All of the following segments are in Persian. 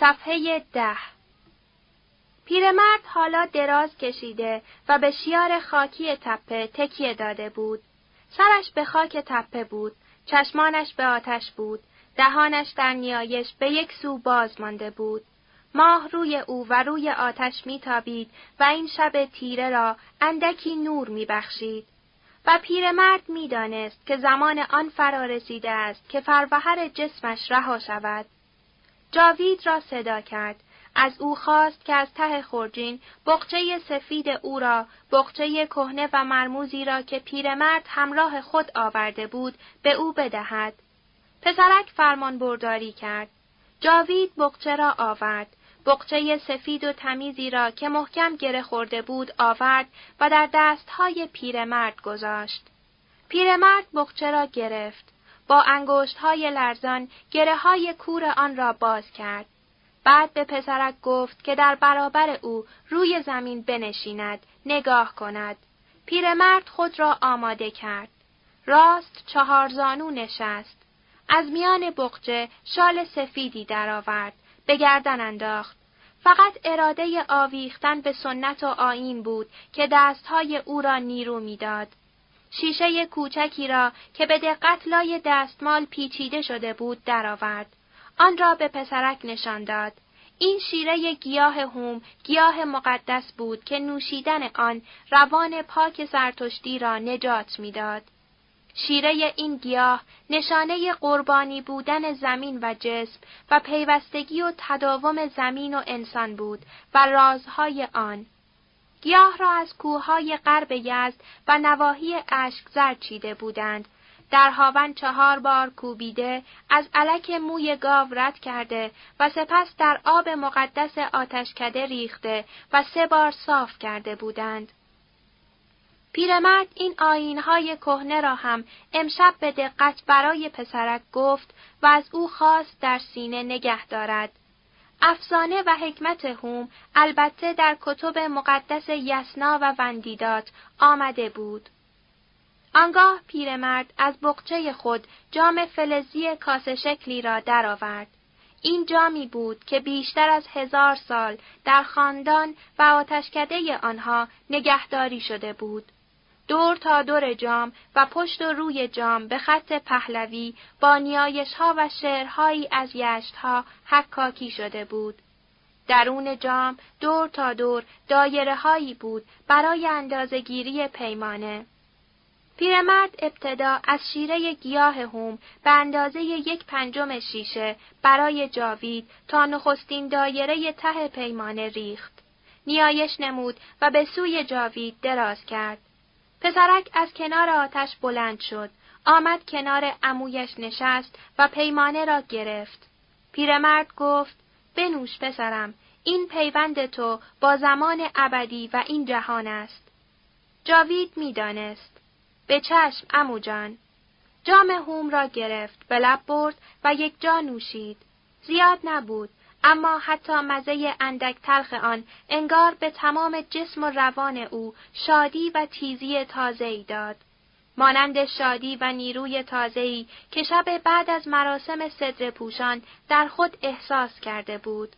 صفحه ده پیرمرد حالا دراز کشیده و به شیار خاکی تپه تکیه داده بود. سرش به خاک تپه بود، چشمانش به آتش بود، دهانش در نیایش به یک سو باز مانده بود. ماه روی او و روی آتش میتابید و این شب تیره را اندکی نور میبخشید. و پیرمرد می‌دانست که زمان آن فرا رسیده است که فروهر جسمش رها شود. جاوید را صدا کرد. از او خواست که از ته خورجین بقچه سفید او را، بقچه کهنه و مرموزی را که پیرمرد همراه خود آورده بود، به او بدهد. پسرک فرمان برداری کرد. جاوید بقچه را آورد. بقچه سفید و تمیزی را که محکم گره خورده بود آورد و در دستهای پیرمرد گذاشت. پیرمرد بقچه را گرفت. با انگشتهای لرزان گره های کور آن را باز کرد. بعد به پسرک گفت که در برابر او روی زمین بنشیند، نگاه کند. پیرمرد خود را آماده کرد. راست چهار زانو نشست. از میان بقچه شال سفیدی درآورد، به گردن انداخت. فقط اراده آویختن به سنت و آیین بود که دستهای او را نیرو می‌داد. شیشه کوچکی را که به دقت لای دستمال پیچیده شده بود درآورد. آن را به پسرک نشان داد. این شیره گیاه هوم گیاه مقدس بود که نوشیدن آن روان پاک زرتشتی را نجات می‌داد. شیره این گیاه نشانه قربانی بودن زمین و جسم و پیوستگی و تداوم زمین و انسان بود و رازهای آن. گیاه را از کوههای غرب یزد و نواحی اشکزر چیده بودند. در هاون چهار بار کوبیده، از علک موی گاو رد کرده و سپس در آب مقدس آتشکده ریخته و سه بار صاف کرده بودند. پیرمرد این آینهای کهنه را هم امشب به دقت برای پسرک گفت و از او خواست در سینه نگه دارد. افسانه و حکمت هوم البته در کتب مقدس یسنا و وندیدات آمده بود. آنگاه پیرمرد از بقچه خود جام فلزی کاسه شکلی را درآورد. این جامی بود که بیشتر از هزار سال در خاندان و آتشکده آنها نگهداری شده بود. دور تا دور جام و پشت و روی جام به خط پهلوی با نیایش ها و شعرهایی از یشت ها حکاکی شده بود. درون جام دور تا دور دایره هایی بود برای اندازگیری پیمانه. پیرمرد ابتدا از شیره گیاه هوم به اندازه یک پنجم شیشه برای جاوید تا نخستین دایره ته پیمانه ریخت. نیایش نمود و به سوی جاوید دراز کرد. پسرک از کنار آتش بلند شد، آمد کنار عمویش نشست و پیمانه را گرفت. پیرمرد گفت: بنوش پسرم، این پیوند تو با زمان ابدی و این جهان است. جاوید می‌دانست. به چشم امو جان. جام هوم را گرفت، به لب برد و یک جا نوشید. زیاد نبود، اما حتی مزه اندک تلخ آن انگار به تمام جسم و روان او شادی و تیزی تازه‌ای داد. مانند شادی و نیروی تازه‌ای که شب بعد از مراسم صدر پوشان در خود احساس کرده بود.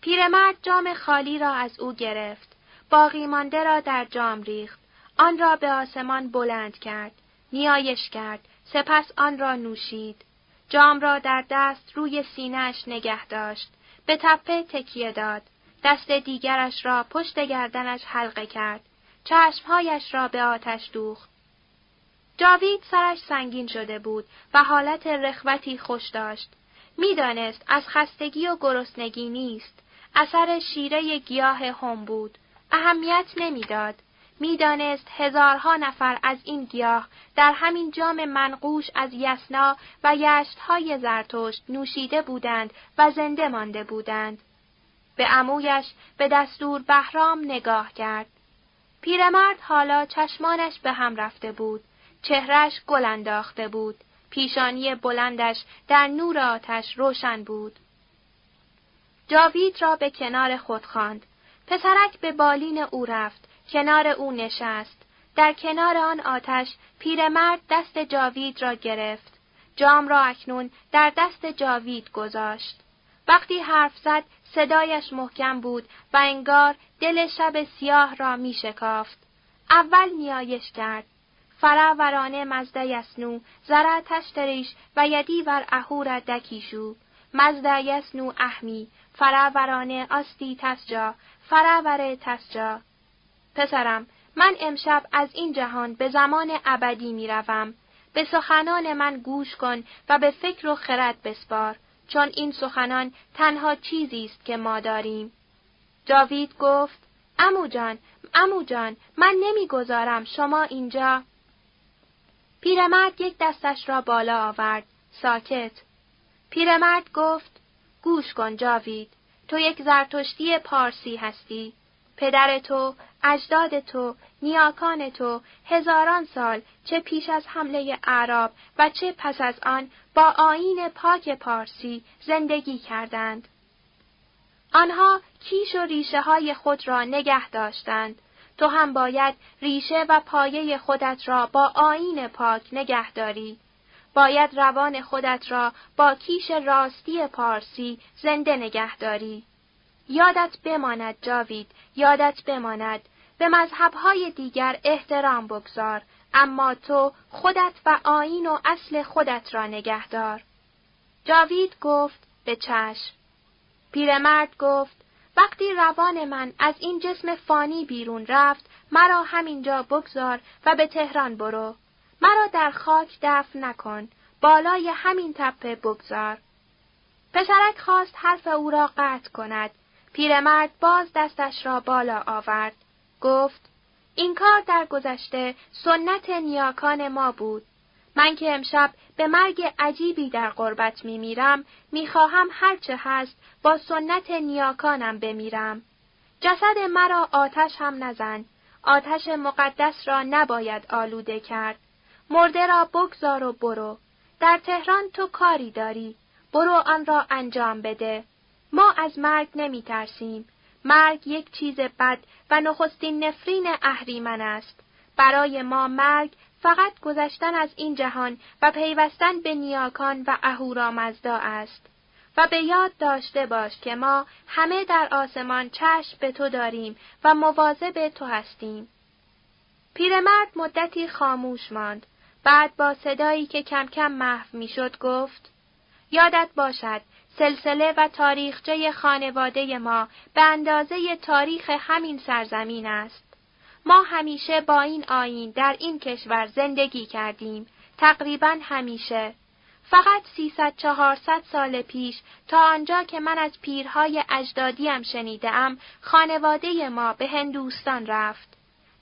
پیرمرد جام خالی را از او گرفت. باقی مانده را در جام ریخت. آن را به آسمان بلند کرد. نیایش کرد. سپس آن را نوشید. جام را در دست روی سینهش نگه داشت. به تپه تکیه داد. دست دیگرش را پشت گردنش حلقه کرد. چشمهایش را به آتش دوخت. جاوید سرش سنگین شده بود و حالت رخوتی خوش داشت. می‌دانست از خستگی و گرسنگی نیست. اثر شیره گیاه هم بود. اهمیت نمی‌داد. می‌دانست هزارها نفر از این گیاه در همین جام منقوش از یسنا و یشتهای زرتشت نوشیده بودند و زنده مانده بودند. به عمویش به دستور بهرام نگاه کرد. پیرمرد حالا چشمانش به هم رفته بود. چهرش گل انداخته بود. پیشانی بلندش در نور آتش روشن بود. جاوید را به کنار خود خواند. پسرک به بالین او رفت. کنار او نشست. در کنار آن آتش پیرمرد دست جاوید را گرفت. جام را اکنون در دست جاوید گذاشت. وقتی حرف زد صدایش محکم بود و انگار دل شب سیاه را می شکافت. اول نیایش کرد. فرا ورانه مزده یسنو، زره تشتریش و یدی ور اهور دکیشو، مزده یسنو احمی، فرا ورانه آستی تسجا، فرا وره تسجا. پسرم، من امشب از این جهان به زمان ابدی می روم. به سخنان من گوش کن و به فکر و خرد بسپار. چون این سخنان تنها چیزی است که ما داریم. جاوید گفت: امو جان، امو جان، من نمی‌گذارم شما اینجا. پیرمرد یک دستش را بالا آورد. ساکت. پیرمرد گفت: گوش کن جاوید، تو یک زرتشتی پارسی هستی. پدر تو، اجداد تو، نیاکان تو هزاران سال چه پیش از حمله اعراب و چه پس از آن با آین پاک پارسی زندگی کردند. آنها کیش و ریشه های خود را نگه داشتند. تو هم باید ریشه و پایه خودت را با آین پاک نگه داری. باید روان خودت را با کیش راستی پارسی زنده نگه داری. یادت بماند جاوید، یادت بماند. به مذهبهای دیگر احترام بگذار، اما تو خودت و آین و اصل خودت را نگهدار. جاوید گفت به چشم. پیرمرد گفت وقتی روان من از این جسم فانی بیرون رفت مرا همینجا بگذار و به تهران برو. مرا در خاک دفن نکن. بالای همین تپه بگذار. پسرک خواست حرف او را قطع کند. پیرمرد باز دستش را بالا آورد. گفت این کار در گذشته سنت نیاکان ما بود. من که امشب به مرگ عجیبی در قربت می میرم، می خواهم هرچه هست با سنت نیاکانم بمیرم. جسد مرا آتش هم نزن. آتش مقدس را نباید آلوده کرد. مرده را بگذار و برو. در تهران تو کاری داری. برو آن را انجام بده. ما از مرگ نمی ترسیم. مرگ یک چیز بد و نخستین نفرین اهریمن است. برای ما مرگ فقط گذشتن از این جهان و پیوستن به نیاکان و اهورامزدا است. و به یاد داشته باش که ما همه در آسمان چشم به تو داریم و مواظب تو هستیم. پیرمرد مدتی خاموش ماند. بعد با صدایی که کم کم محو می‌شد گفت: یادت باشد سلسله و تاریخچه خانواده ما به اندازه تاریخ همین سرزمین است. ما همیشه با این آین در این کشور زندگی کردیم، تقریبا همیشه. فقط 300 400 سال پیش تا آنجا که من از پیرهای اجدادیم شنیدم خانواده ما به هندوستان رفت.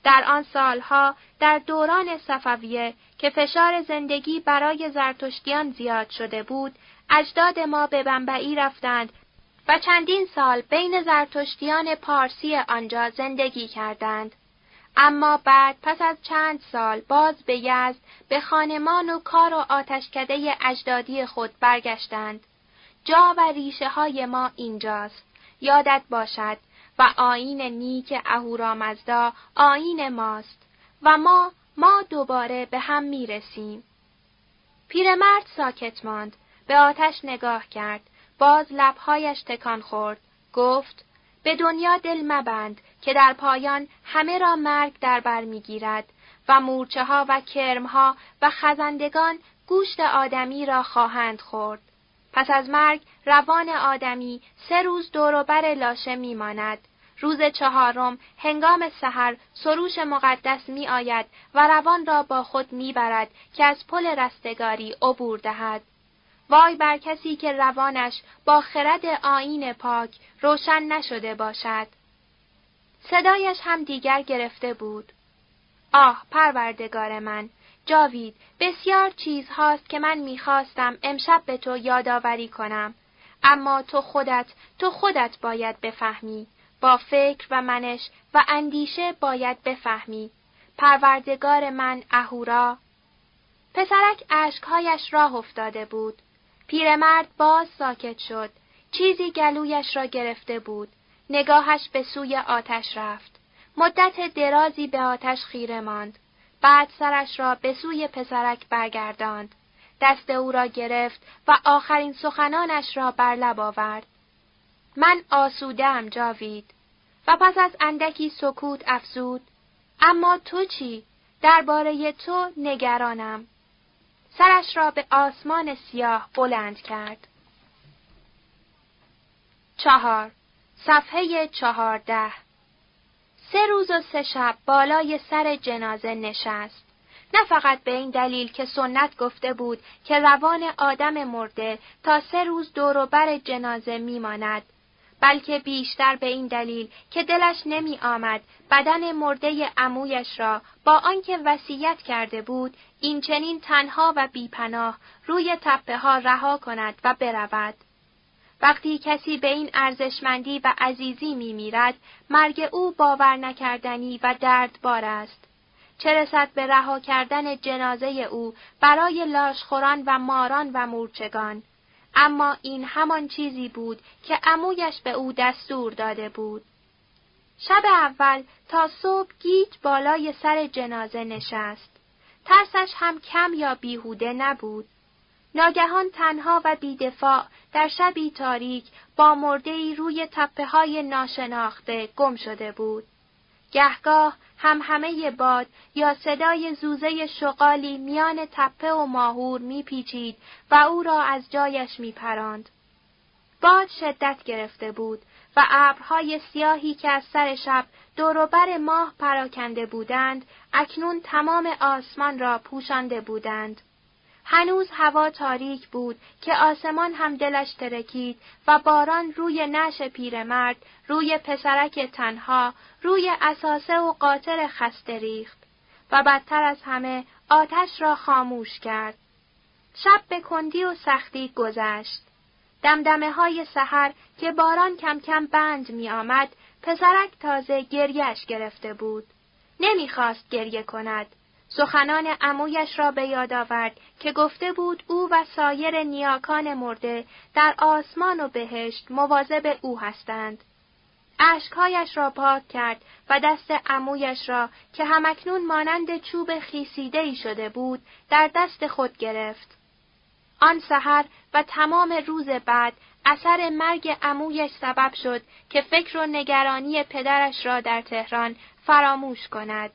در آن سالها در دوران صفویه که فشار زندگی برای زرتشتیان زیاد شده بود اجداد ما به بنبعی رفتند و چندین سال بین زرتشتیان پارسی آنجا زندگی کردند. اما بعد پس از چند سال باز به یزد به خانمان و کار و آتشکده اجدادی خود برگشتند. جا و ریشه های ما اینجاست. یادت باشد و آین نیک اهورامزدا آین ماست و ما ما دوباره به هم می‌رسیم. پیرمرد ساکت ماند به آتش نگاه کرد. باز لبهایش تکان خورد. گفت به دنیا دل مبند که در پایان همه را مرگ در بر می‌گیرد و مورچه ها و کرم ها و خزندگان گوشت آدمی را خواهند خورد. پس از مرگ روان آدمی سه روز دوروبر لاشه میماند. روز چهارم هنگام سحر سروش مقدس می آید و روان را با خود می‌برد که از پل رستگاری عبور دهد. وای بر کسی که روانش با خرد آین پاک روشن نشده باشد. صدایش هم دیگر گرفته بود. آه پروردگار من، جاوید، بسیار چیزهاست که من می‌خواستم امشب به تو یادآوری کنم. اما تو خودت، تو خودت باید بفهمی. با فکر و منش و اندیشه باید بفهمی. پروردگار من اهورا. پسرک اشکهایش راه افتاده بود. پیرمرد باز ساکت شد. چیزی گلویش را گرفته بود. نگاهش به سوی آتش رفت. مدت درازی به آتش خیره ماند. بعد سرش را به سوی پسرک برگرداند. دست او را گرفت و آخرین سخنانش را بر لب آورد. من آسودم جاوید و پس از اندکی سکوت افزود اما تو چی؟ درباره تو نگرانم. سرش را به آسمان سیاه بلند کرد. چهار صفحه چهارده سه روز و سه شب بالای سر جنازه نشست. نه فقط به این دلیل که سنت گفته بود که روان آدم مرده تا سه روز بر جنازه میماند بلکه بیشتر به این دلیل که دلش نمی آمد بدن مرده عمویش را با آنکه وصیت کرده بود این چنین تنها و بیپناه روی تپه ها رها کند و برود. وقتی کسی به این ارزشمندی و عزیزی می میرد، مرگ او باور نکردنی و دردبار است. چه رسد به رها کردن جنازه او برای لاشخوران و ماران و مورچگان اما این همان چیزی بود که عمویش به او دستور داده بود. شب اول تا صبح گیج بالای سر جنازه نشست. ترسش هم کم یا بیهوده نبود. ناگهان تنها و بیدفاع در شبی تاریک با مردهی روی تپه های ناشناخته گم شده بود. گهگاه هم همه باد یا صدای زوزه شغالی میان تپه و ماهور میپیچید و او را از جایش میپراند. باد شدت گرفته بود و ابرهای سیاهی که از سر شب دوروبر ماه پراکنده بودند اکنون تمام آسمان را پوشانده بودند. هنوز هوا تاریک بود که آسمان هم دلش ترکید و باران روی نش پیرمرد، روی پسرک تنها، روی اساسه و قاطر خسته ریخت و بدتر از همه آتش را خاموش کرد. شب به کندی و سختی گذشت. دمدمه های سحر که باران کم کم بند می آمد، پسرک تازه گریش گرفته بود. نمی‌خواست گریه کند. سخنان عمویش را به یاد آورد که گفته بود او و سایر نیاکان مرده در آسمان و بهشت مواظب او هستند. اشکهایش را پاک کرد و دست عمویش را که همکنون مانند چوب خیسیده شده بود در دست خود گرفت. آن سحر و تمام روز بعد اثر مرگ عمویش سبب شد که فکر و نگرانی پدرش را در تهران فراموش کند.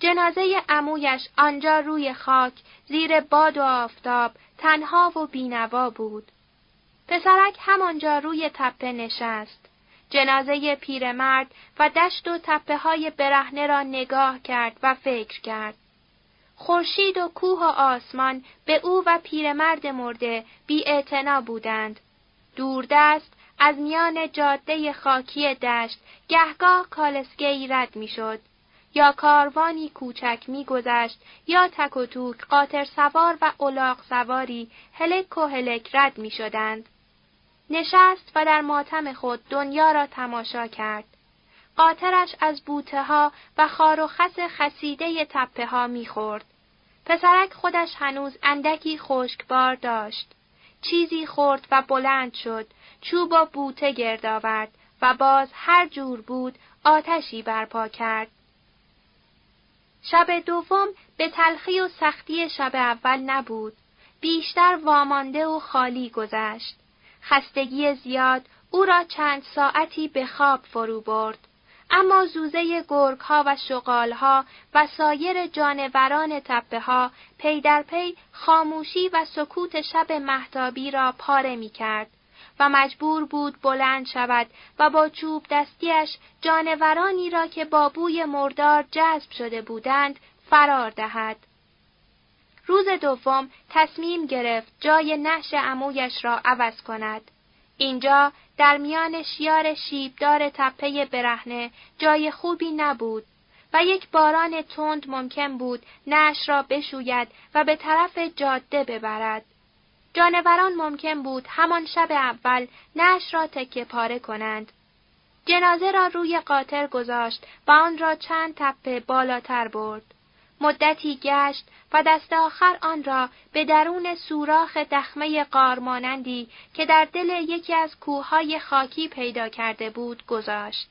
جنازه عمویش آنجا روی خاک زیر باد و آفتاب تنها و بینوا بود. پسرک همانجا روی تپه نشست. جنازه پیرمرد و دشت و تپه های برهنه را نگاه کرد و فکر کرد. خورشید و کوه و آسمان به او و پیرمرد مرده بی بودند. دوردست از میان جاده خاکی دشت گهگاه کالسگی رد می‌شد. یا کاروانی کوچک میگذشت یا تک و توک قاطر سوار و الاغ سواری هلک و هلک رد می شدند. نشست و در ماتم خود دنیا را تماشا کرد. قاطرش از بوته ها و خار و خس خسیده تپه ها می‌خورد. پسرک خودش هنوز اندکی خشکبار داشت. چیزی خورد و بلند شد، چوب و بوته گرد آورد و باز هر جور بود آتشی برپا کرد. شب دوم به تلخی و سختی شب اول نبود. بیشتر وامانده و خالی گذشت. خستگی زیاد او را چند ساعتی به خواب فرو برد. اما زوزه گرگ ها و شغال ها و سایر جانوران تپه ها پی در پی خاموشی و سکوت شب محتابی را پاره می کرد و مجبور بود بلند شود و با چوب دستیش جانورانی را که با بوی مردار جذب شده بودند فرار دهد. روز دوم تصمیم گرفت جای نش عمویش را عوض کند. اینجا در میان شیار شیبدار تپه برهنه جای خوبی نبود و یک باران تند ممکن بود نش را بشوید و به طرف جاده ببرد. جانوران ممکن بود همان شب اول نش را تکه پاره کنند. جنازه را روی قاطر گذاشت و آن را چند تپه بالاتر برد. مدتی گشت و دست آخر آن را به درون سوراخ دخمه قارمانندی که در دل یکی از کوههای خاکی پیدا کرده بود گذاشت.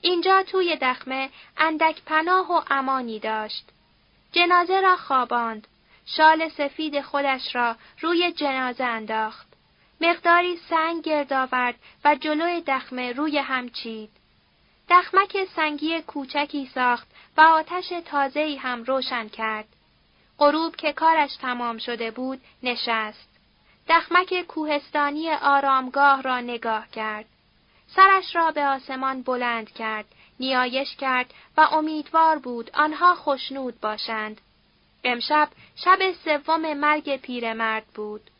اینجا توی دخمه اندک پناه و امانی داشت. جنازه را خواباند. شال سفید خودش را روی جنازه انداخت. مقداری سنگ گرد آورد و جلوی دخمه روی هم چید. دخمک سنگی کوچکی ساخت و آتش تازه‌ای هم روشن کرد. غروب که کارش تمام شده بود نشست. دخمک کوهستانی آرامگاه را نگاه کرد. سرش را به آسمان بلند کرد، نیایش کرد و امیدوار بود آنها خوشنود باشند. امشب شب سوم مرگ پیرمرد بود.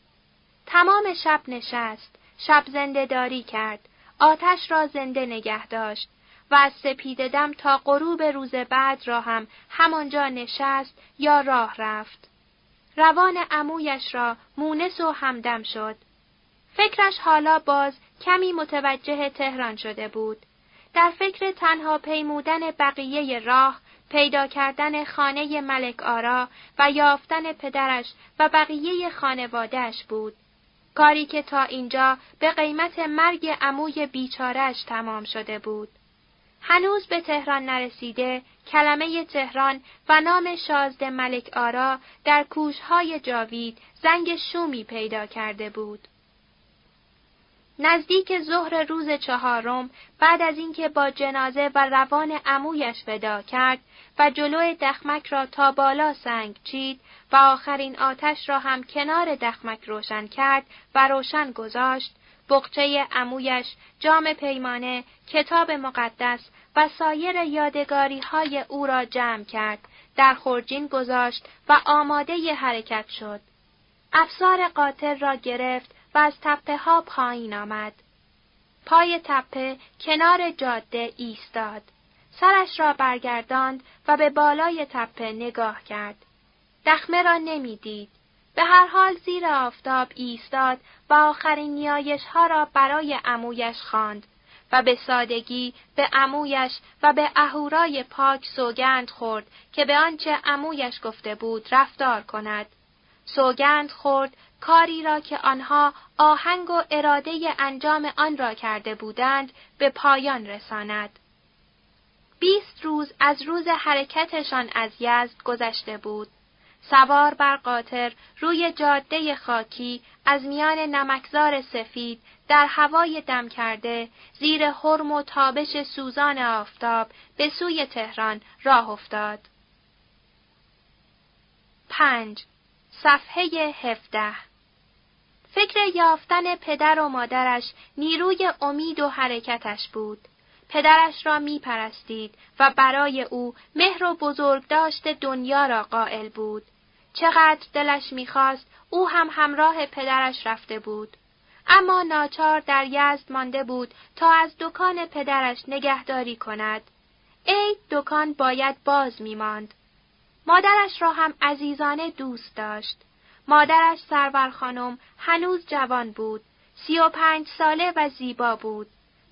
تمام شب نشست، شب زنده داری کرد، آتش را زنده نگه داشت و از سپید دم تا غروب روز بعد را هم همانجا نشست یا راه رفت. روان عمویش را مونس و همدم شد. فکرش حالا باز کمی متوجه تهران شده بود. در فکر تنها پیمودن بقیه راه، پیدا کردن خانه ملک آرا و یافتن پدرش و بقیه خانوادهش بود. کاری که تا اینجا به قیمت مرگ عموی بیچارش تمام شده بود. هنوز به تهران نرسیده کلمه تهران و نام شازد ملک آرا در کوشهای جاوید زنگ شومی پیدا کرده بود. نزدیک ظهر روز چهارم بعد از اینکه با جنازه و روان عمویش ودا کرد و جلوی دخمک را تا بالا سنگ چید و آخرین آتش را هم کنار دخمک روشن کرد و روشن گذاشت بقچه عمویش، جام پیمانه، کتاب مقدس و سایر یادگاری های او را جمع کرد، در خورجین گذاشت و آماده ی حرکت شد. افسار قاتل را گرفت و از تپه ها پایین آمد. پای تپه کنار جاده ایستاد. سرش را برگرداند و به بالای تپه نگاه کرد. دخمه را نمی‌دید. به هر حال زیر آفتاب ایستاد و آخرین نیایش ها را برای عمویش خواند و به سادگی به عمویش و به اهورای پاک سوگند خورد که به آنچه عمویش گفته بود رفتار کند. سوگند خورد کاری را که آنها آهنگ و اراده انجام آن را کرده بودند به پایان رساند. بیست روز از روز حرکتشان از یزد گذشته بود. سوار بر قاطر روی جاده خاکی از میان نمکزار سفید در هوای دم کرده زیر حرم و تابش سوزان آفتاب به سوی تهران راه افتاد. پنج صفحه هفده فکر یافتن پدر و مادرش نیروی امید و حرکتش بود. پدرش را می پرستید و برای او مهر و بزرگداشت دنیا را قائل بود. چقدر دلش می‌خواست او هم همراه پدرش رفته بود. اما ناچار در یزد مانده بود تا از دکان پدرش نگهداری کند. ای دکان باید باز میماند. مادرش را هم عزیزانه دوست داشت. مادرش سرور خانم هنوز جوان بود. سی و پنج ساله و زیبا بود.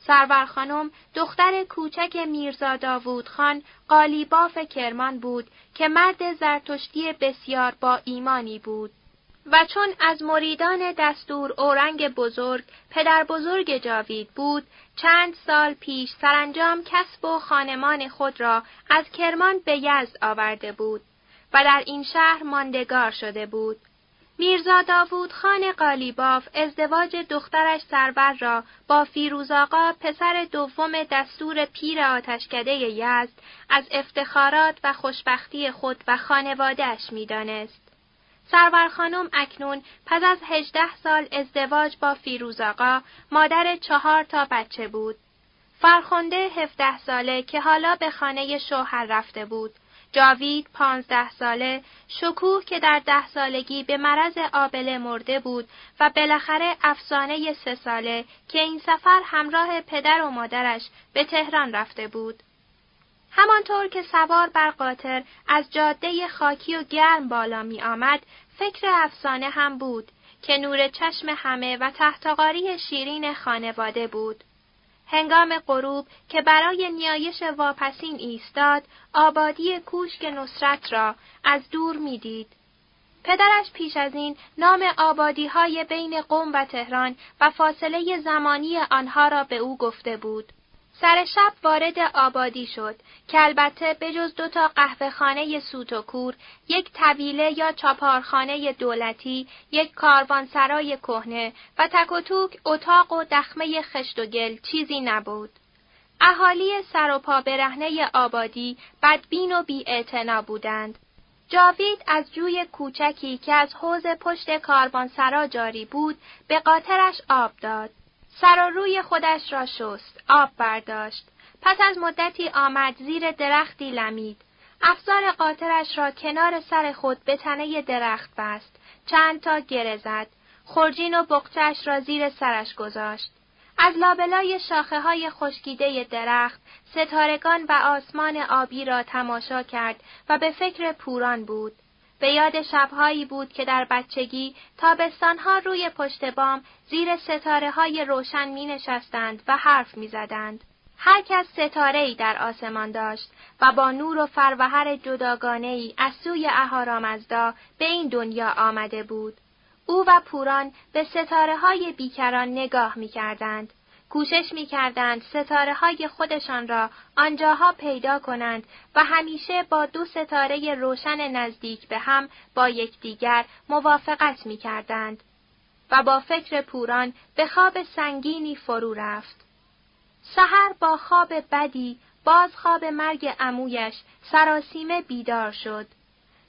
سرور خانم دختر کوچک میرزا داوود خان قالیباف کرمان بود که مرد زرتشتی بسیار با ایمانی بود. و چون از مریدان دستور اورنگ بزرگ پدر بزرگ جاوید بود، چند سال پیش سرانجام کسب و خانمان خود را از کرمان به یزد آورده بود و در این شهر ماندگار شده بود. میرزا داوود خان قالیباف ازدواج دخترش سرور را با فیروز آقا پسر دوم دستور پیر آتشکده یزد از افتخارات و خوشبختی خود و خانوادهش می‌دانست. سرور خانم اکنون پس از هجده سال ازدواج با فیروز آقا مادر چهار تا بچه بود. فرخنده هفده ساله که حالا به خانه شوهر رفته بود جاوید پانزده ساله شکوه که در ده سالگی به مرض آبله مرده بود و بالاخره افسانه سه ساله که این سفر همراه پدر و مادرش به تهران رفته بود. همانطور که سوار بر قاطر از جاده خاکی و گرم بالا می آمد، فکر افسانه هم بود که نور چشم همه و تحتقاری شیرین خانواده بود. هنگام غروب که برای نیایش واپسین ایستاد، آبادی کوشک نصرت را از دور می‌دید. پدرش پیش از این نام آبادی های بین قوم و تهران و فاصله زمانی آنها را به او گفته بود. سر شب وارد آبادی شد که البته به جز دوتا قهوهخانه سوت و کور، یک طویله یا چاپارخانه دولتی، یک کاروانسرای کهنه و تک و توک اتاق و دخمه خشت و گل چیزی نبود. اهالی سر و پا برهنه آبادی بدبین و بی بودند. جاوید از جوی کوچکی که از حوز پشت کاروانسرا جاری بود به قاطرش آب داد. سر و روی خودش را شست، آب برداشت. پس از مدتی آمد زیر درختی لمید. افزار قاطرش را کنار سر خود به تنه درخت بست. چند تا گره زد. خورجین و بقچش را زیر سرش گذاشت. از لابلای شاخه های خشکیده درخت ستارگان و آسمان آبی را تماشا کرد و به فکر پوران بود. به یاد شبهایی بود که در بچگی تابستانها روی پشت بام زیر ستاره های روشن می نشستند و حرف می زدند. هر کس ستاره ای در آسمان داشت و با نور و فروهر جداگانه ای از سوی اهارامزدا به این دنیا آمده بود. او و پوران به ستاره های بیکران نگاه می کردند. کوشش می کردند ستاره های خودشان را آنجاها پیدا کنند و همیشه با دو ستاره روشن نزدیک به هم با یکدیگر موافقت می کردند و با فکر پوران به خواب سنگینی فرو رفت. سحر با خواب بدی باز خواب مرگ عمویش سراسیمه بیدار شد.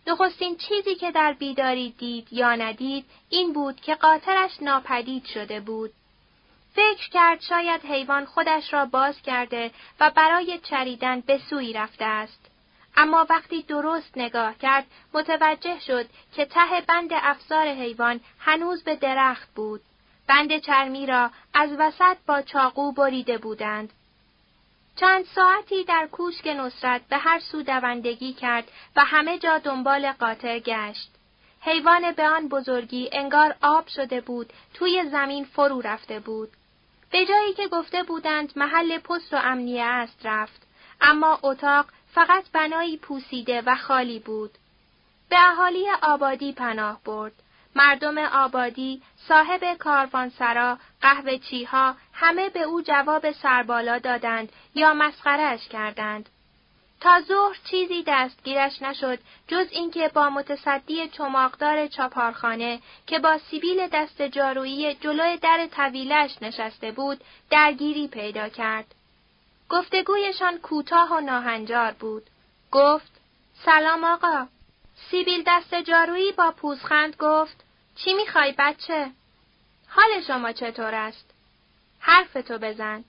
نخستین چیزی که در بیداری دید یا ندید این بود که قاطرش ناپدید شده بود. فکر کرد شاید حیوان خودش را باز کرده و برای چریدن به سوی رفته است. اما وقتی درست نگاه کرد متوجه شد که ته بند افزار حیوان هنوز به درخت بود. بند چرمی را از وسط با چاقو بریده بودند. چند ساعتی در کوشک نصرت به هر سو دوندگی کرد و همه جا دنبال قاطر گشت. حیوان به آن بزرگی انگار آب شده بود توی زمین فرو رفته بود. به جایی که گفته بودند محل پست و امنیه است رفت، اما اتاق فقط بنایی پوسیده و خالی بود. به اهالی آبادی پناه برد. مردم آبادی، صاحب کاروانسرا، قهوه چیها همه به او جواب سربالا دادند یا مسخرش کردند. تا ظهر چیزی دستگیرش نشد جز اینکه با متصدی چماقدار چاپارخانه که با سیبیل دست جارویی جلوی در طویلش نشسته بود درگیری پیدا کرد. گفتگویشان کوتاه و ناهنجار بود. گفت سلام آقا. سیبیل دست جارویی با پوزخند گفت چی می‌خوای بچه؟ حال شما چطور است؟ حرف تو بزن.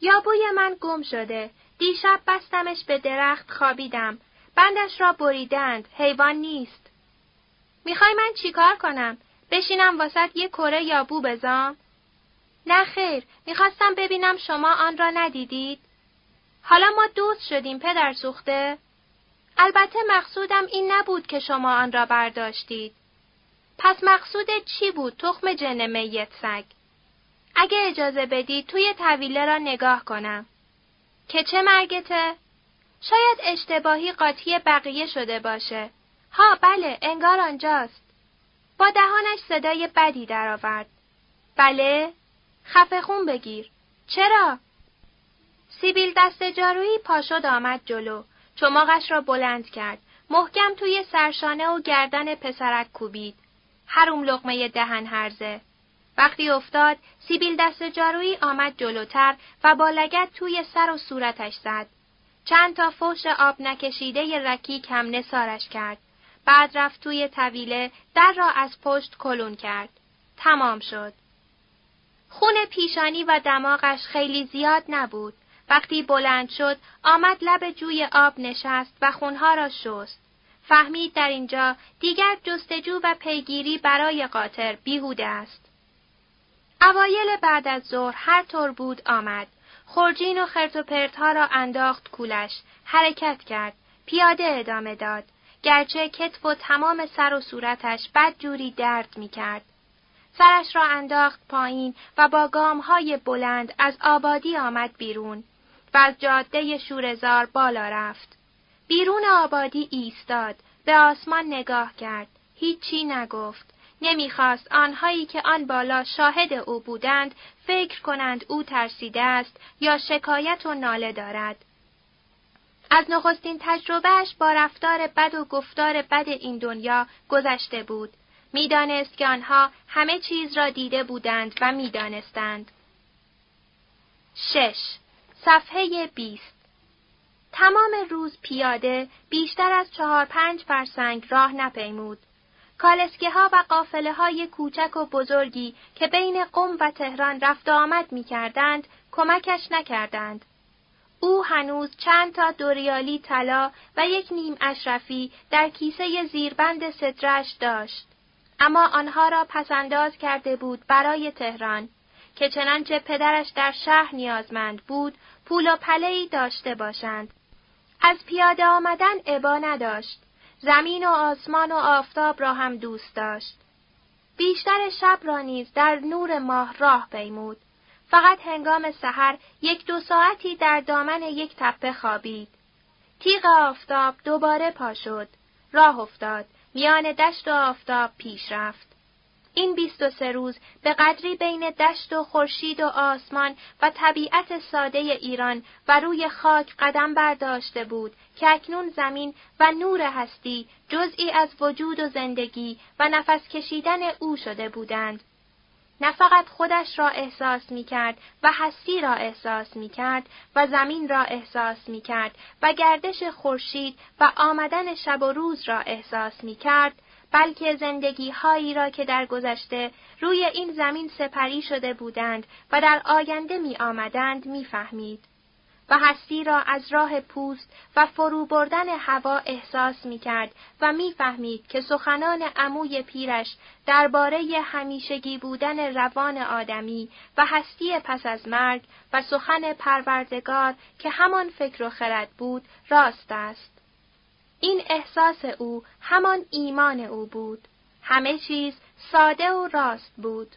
یابوی من گم شده. دیشب بستمش به درخت خوابیدم. بندش را بریدند. حیوان نیست. می‌خوای من چیکار کنم؟ بشینم واسط یه کره یابو بزام؟ نه خیر. می‌خواستم ببینم شما آن را ندیدید. حالا ما دوست شدیم پدر سوخته؟ البته مقصودم این نبود که شما آن را برداشتید. پس مقصود چی بود تخم جن میت سگ؟ اگه اجازه بدید توی طویله را نگاه کنم. که چه مرگته؟ شاید اشتباهی قاطی بقیه شده باشه. ها بله انگار آنجاست. با دهانش صدای بدی درآورد. بله؟ خفه خون بگیر. چرا؟ سیبیل دست جارویی پاشد آمد جلو. چماقش را بلند کرد. محکم توی سرشانه و گردن پسرک کوبید. حروم لقمه دهن هرزه. وقتی افتاد، سیبیل دست جارویی آمد جلوتر و با لگت توی سر و صورتش زد. چند تا فوش آب نکشیده رکیک هم نسارش کرد. بعد رفت توی طویله در را از پشت کلون کرد. تمام شد. خون پیشانی و دماغش خیلی زیاد نبود. وقتی بلند شد، آمد لب جوی آب نشست و خونها را شست. فهمید در اینجا دیگر جستجو و پیگیری برای قاطر بیهوده است. اوایل بعد از ظهر هر طور بود آمد. خورجین و خرت و پرتها را انداخت کولش. حرکت کرد. پیاده ادامه داد. گرچه کتف و تمام سر و صورتش بد جوری درد می کرد. سرش را انداخت پایین و با های بلند از آبادی آمد بیرون و از جاده شورزار بالا رفت. بیرون آبادی ایستاد، به آسمان نگاه کرد، هیچی نگفت. نمی‌خواست آنهایی که آن بالا شاهد او بودند فکر کنند او ترسیده است یا شکایت و ناله دارد. از نخستین تجربهش با رفتار بد و گفتار بد این دنیا گذشته بود. می‌دانست که آنها همه چیز را دیده بودند و می‌دانستند. شش صفحه بیست تمام روز پیاده بیشتر از چهار پنج فرسنگ راه نپیمود. کالسکه ها و قافله های کوچک و بزرگی که بین قم و تهران رفت آمد می کردند، کمکش نکردند. او هنوز چند تا دوریالی طلا و یک نیم اشرفی در کیسه زیربند سترش داشت. اما آنها را پسنداز کرده بود برای تهران که چنانچه پدرش در شهر نیازمند بود پول و پلهی داشته باشند. از پیاده آمدن عبا نداشت. زمین و آسمان و آفتاب را هم دوست داشت. بیشتر شب را نیز در نور ماه راه پیمود. فقط هنگام سحر یک دو ساعتی در دامن یک تپه خوابید. تیغ آفتاب دوباره پا شد. راه افتاد. میان دشت و آفتاب پیش رفت. این بیست و سه روز به قدری بین دشت و خورشید و آسمان و طبیعت ساده ایران و روی خاک قدم برداشته بود که اکنون زمین و نور هستی جزئی از وجود و زندگی و نفس کشیدن او شده بودند. نه فقط خودش را احساس می کرد و هستی را احساس می کرد و زمین را احساس می کرد و گردش خورشید و آمدن شب و روز را احساس می کرد بلکه زندگی هایی را که در گذشته روی این زمین سپری شده بودند و در آینده می آمدند می فهمید. و هستی را از راه پوست و فرو بردن هوا احساس می کرد و می فهمید که سخنان عموی پیرش درباره همیشگی بودن روان آدمی و هستی پس از مرگ و سخن پروردگار که همان فکر و خرد بود راست است. این احساس او همان ایمان او بود. همه چیز ساده و راست بود.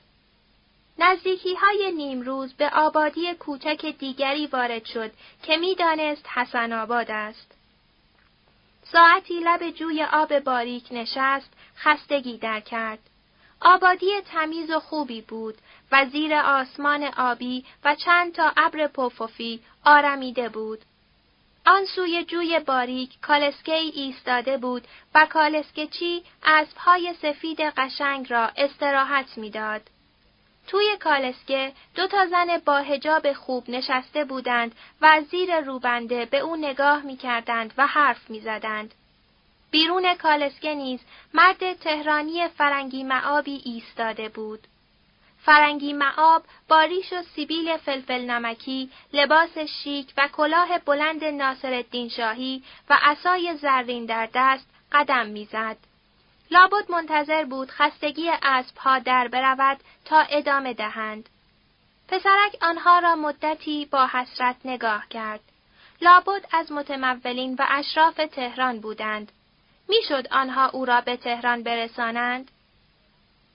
نزدیکی های نیمروز به آبادی کوچک دیگری وارد شد که می‌دانست حسن آباد است. ساعتی لب جوی آب باریک نشست، خستگی در کرد. آبادی تمیز و خوبی بود و زیر آسمان آبی و چند تا ابر پفوفی آرمیده بود. آن سوی جوی باریک کالسکه ای ایستاده بود و کالسکه چی اسبهای سفید قشنگ را استراحت می‌داد. توی کالسکه دو تا زن با هجاب خوب نشسته بودند و زیر روبنده به او نگاه می کردند و حرف می زدند. بیرون کالسکه نیز مرد تهرانی فرنگی معابی ایستاده بود. فرنگی معاب با ریش و سیبیل فلفل نمکی، لباس شیک و کلاه بلند ناصر شاهی و عصای زرین در دست قدم می‌زد. لابد منتظر بود خستگی اسبها در برود تا ادامه دهند. پسرک آنها را مدتی با حسرت نگاه کرد. لابد از متمولین و اشراف تهران بودند. می‌شد آنها او را به تهران برسانند؟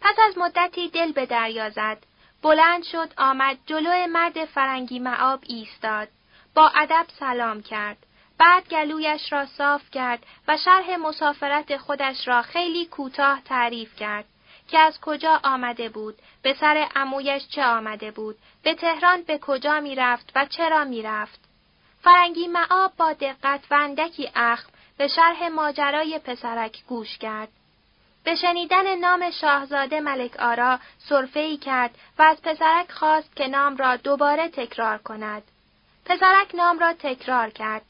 پس از مدتی دل به دریا زد. بلند شد آمد جلو مرد فرنگی معاب ایستاد. با ادب سلام کرد. بعد گلویش را صاف کرد و شرح مسافرت خودش را خیلی کوتاه تعریف کرد که از کجا آمده بود، به سر عمویش چه آمده بود، به تهران به کجا می رفت و چرا می رفت. فرنگی معاب با دقت و اندکی اخم به شرح ماجرای پسرک گوش کرد. به شنیدن نام شاهزاده ملک آرا ای کرد و از پسرک خواست که نام را دوباره تکرار کند. پسرک نام را تکرار کرد.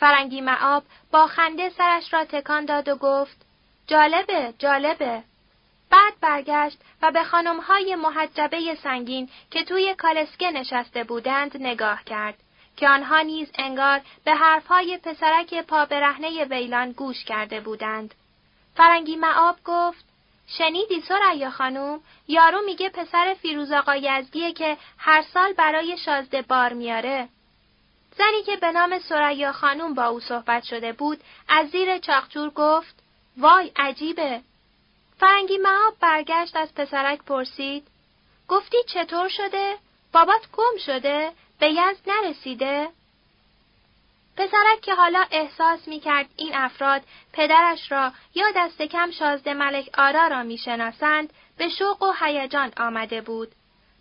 فرنگی معاب با خنده سرش را تکان داد و گفت جالبه جالبه بعد برگشت و به خانمهای محجبه سنگین که توی کالسکه نشسته بودند نگاه کرد که آنها نیز انگار به حرفهای پسرک پا برهنه ویلان گوش کرده بودند. فرنگی معاب گفت شنیدی سریا خانوم یارو میگه پسر فیروز آقا یزدیه که هر سال برای شازده بار میاره. زنی که به نام سریا خانوم با او صحبت شده بود از زیر چاقچور گفت وای عجیبه فرنگی معاب برگشت از پسرک پرسید گفتی چطور شده؟ بابات گم شده؟ به یزد نرسیده؟ پسرک که حالا احساس می کرد این افراد پدرش را یا دست کم شازده ملک آرا را می شناسند، به شوق و هیجان آمده بود.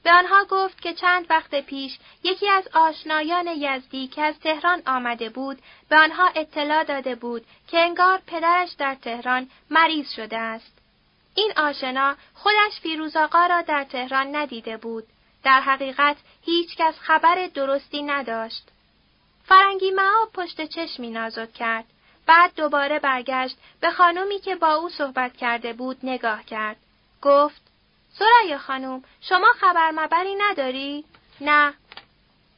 به آنها گفت که چند وقت پیش یکی از آشنایان یزدی که از تهران آمده بود به آنها اطلاع داده بود که انگار پدرش در تهران مریض شده است. این آشنا خودش فیروز آقا را در تهران ندیده بود. در حقیقت هیچ کس خبر درستی نداشت. فرنگی معاب پشت چشمی نازد کرد. بعد دوباره برگشت به خانمی که با او صحبت کرده بود نگاه کرد. گفت سریا خانم شما خبر مبری نداری؟ نه.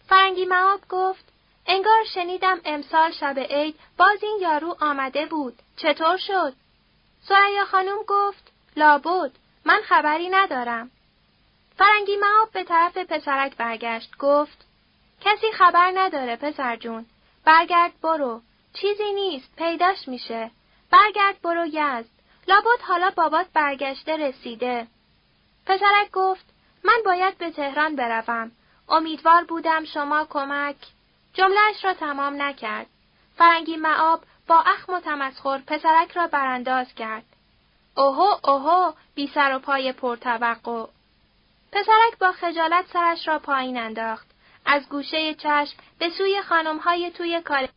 فرنگی معاب گفت انگار شنیدم امسال شب عید باز این یارو آمده بود. چطور شد؟ سریا خانم گفت لابد من خبری ندارم. فرنگی معاب به طرف پسرک برگشت گفت کسی خبر نداره پسر جون. برگرد برو. چیزی نیست پیداش میشه. برگرد برو یزد. لابد حالا بابات برگشته رسیده. پسرک گفت من باید به تهران بروم. امیدوار بودم شما کمک. جملهش را تمام نکرد. فرنگی معاب با اخم و تمسخر پسرک را برانداز کرد. اوهو اوهو بی سر و پای پرتوقع. پسرک با خجالت سرش را پایین انداخت. از گوشه چشم به سوی خانمهای توی کاله